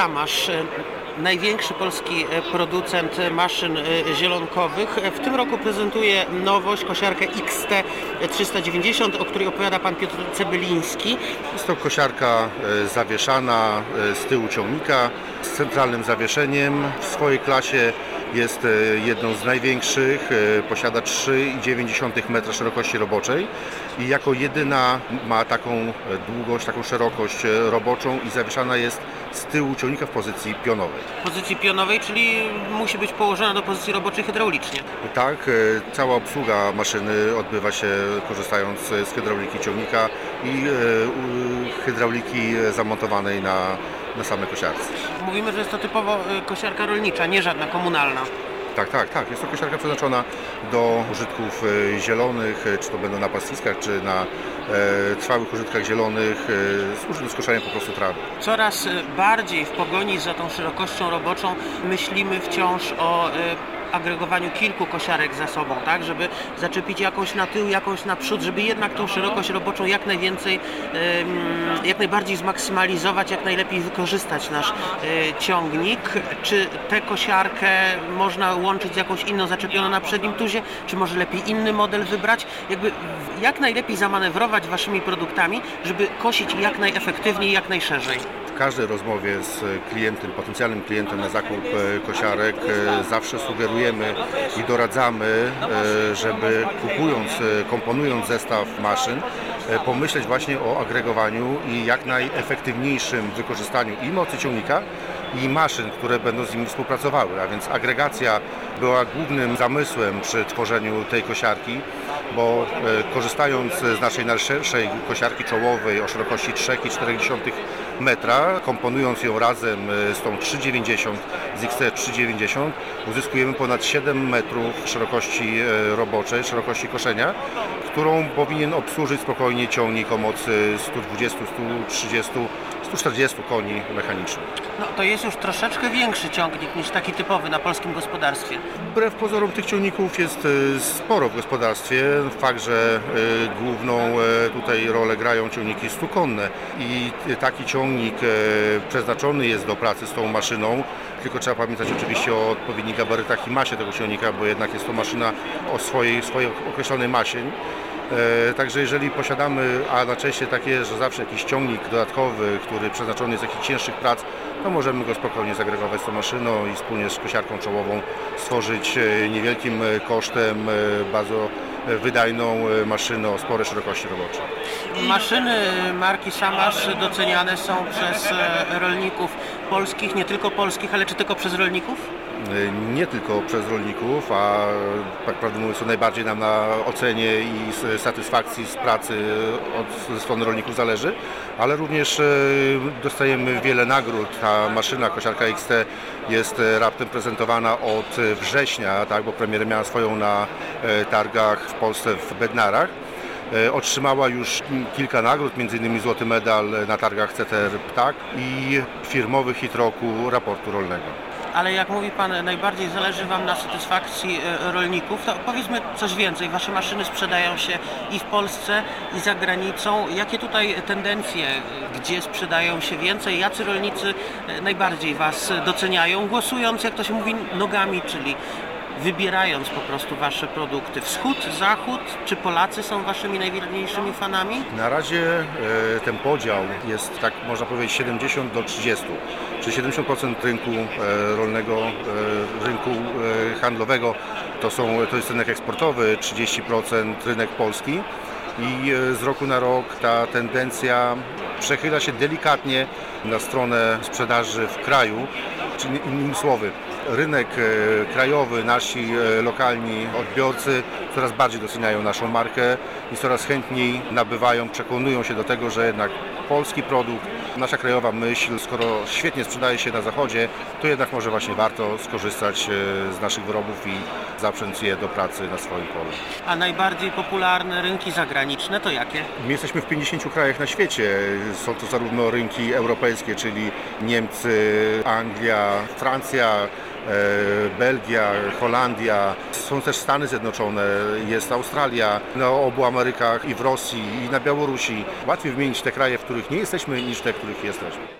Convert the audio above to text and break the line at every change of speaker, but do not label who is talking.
Samasz, e, największy polski e, producent e, maszyn zielonkowych. W tym roku prezentuje nowość, kosiarkę XT390, o której opowiada pan Piotr Cebyliński.
Jest to kosiarka zawieszana z tyłu ciągnika z centralnym zawieszeniem. W swojej klasie jest e, jedną z największych, e, posiada 3,9 m szerokości roboczej i jako jedyna ma taką e, długość, taką szerokość roboczą i zawieszana jest z tyłu ciągnika w pozycji pionowej.
W pozycji pionowej, czyli musi być położona do pozycji roboczej hydraulicznie.
Tak, cała obsługa maszyny odbywa się korzystając z hydrauliki ciągnika i hydrauliki zamontowanej na, na samej kosiarce.
Mówimy, że jest to typowo e, kosiarka rolnicza, nie żadna komunalna.
Tak, tak, tak. Jest to kosiarka przeznaczona do użytków e, zielonych, e, czy to będą na pastwiskach, czy na e, trwałych użytkach zielonych, e, służy do skoszenia po prostu trawy.
Coraz bardziej w pogoni za tą szerokością roboczą myślimy wciąż o e, agregowaniu kilku kosiarek za sobą, tak, żeby zaczepić jakąś na tył, jakąś na przód, żeby jednak tą szerokość roboczą jak najwięcej, jak najbardziej zmaksymalizować, jak najlepiej wykorzystać nasz e, ciągnik. Czy tę kosiarkę można łączyć z jakąś inną zaczepioną na przednim tuzie, czy może lepiej inny model wybrać? Jakby jak najlepiej zamanewrować waszymi produktami, żeby kosić jak najefektywniej, jak najszerzej.
Każdej rozmowie z klientem, potencjalnym klientem na zakup e, kosiarek e, zawsze sugerujemy i doradzamy, e, żeby kupując, komponując zestaw maszyn, pomyśleć właśnie o agregowaniu i jak najefektywniejszym wykorzystaniu i mocy ciągnika, i maszyn, które będą z nimi współpracowały. A więc agregacja była głównym zamysłem przy tworzeniu tej kosiarki, bo korzystając z naszej najszerszej kosiarki czołowej o szerokości 3,4 metra, komponując ją razem e, z tą 390 z XT390 uzyskujemy ponad 7 metrów szerokości e, roboczej, szerokości koszenia, którą powinien obsłużyć spokojnie ciągnik o mocy 120, 130, 140 koni mechanicznych.
No to jest już troszeczkę większy ciągnik niż taki typowy na polskim gospodarstwie.
Wbrew pozorom tych ciągników jest e, sporo w gospodarstwie. Fakt, że e, główną e, tutaj rolę grają ciągniki stukonne i taki ciągnik przeznaczony jest do pracy z tą maszyną, tylko trzeba pamiętać oczywiście o odpowiednich gabarytach i masie tego ciągnika, bo jednak jest to maszyna o swojej, swojej określonej masie. E, Także jeżeli posiadamy, a na takie, że zawsze jakiś ciągnik dodatkowy, który przeznaczony jest do jakichś cięższych prac, to możemy go spokojnie zagregować z tą maszyną i wspólnie z kosiarką czołową stworzyć e, niewielkim e, kosztem bardzo wydajną maszynę o sporej szerokości roboczej.
Maszyny marki Samasz doceniane są przez rolników polskich, nie tylko polskich, ale czy tylko przez rolników?
E, Nie tylko przez rolników, a tak prawdę mówiąc to najbardziej nam na ocenie i satysfakcji z pracy od, ze strony rolników zależy, ale również e, dostajemy wiele nagród. Ta maszyna kosiarka XT jest e, raptem prezentowana od września, tak, bo premierę miała swoją na targach w Polsce w Bednarach. E, Otrzymała już kilka nagród, m.in. złoty medal na targach CTR Ptak i firmowy hit roku raportu rolnego.
Ale jak mówi Pan, najbardziej zależy Wam na satysfakcji e, rolników, to powiedzmy coś więcej. Wasze maszyny sprzedają się i w Polsce, i za granicą. Jakie tutaj tendencje, gdzie sprzedają się więcej? Jacy rolnicy e, najbardziej Was doceniają, głosując, jak to się mówi, nogami, czyli wybierając po prostu Wasze produkty? Wschód, zachód? Czy Polacy są Waszymi najwierniejszymi fanami?
Na razie e, ten podział jest, tak można powiedzieć, 70 do 30. Czyli 70% rynku e, rolnego, e, rynku handlowego to, są, to jest rynek eksportowy, 30% rynek polski. I z roku na rok ta tendencja przechyla się delikatnie na stronę sprzedaży w kraju, czyli innymi słowy, rynek e, krajowy, nasi e, lokalni odbiorcy coraz bardziej doceniają naszą markę i coraz chętniej nabywają, przekonują się do tego, że jednak polski produkt, nasza krajowa myśl, skoro świetnie sprzedaje się na zachodzie, to jednak może właśnie warto skorzystać e, z naszych wyrobów i zaprzęć je do pracy na swoim polu.
A najbardziej popularne rynki zagraniczne to jakie?
My jesteśmy w 50 krajach na świecie. Są to zarówno rynki europejskie, czyli Niemcy, Anglia, Francja, Belgia, Holandia. Są też Stany Zjednoczone, jest Australia, na obu Amerykach i w Rosji i na Białorusi. Łatwiej wymienić te kraje, w których nie jesteśmy niż te, w których jesteśmy.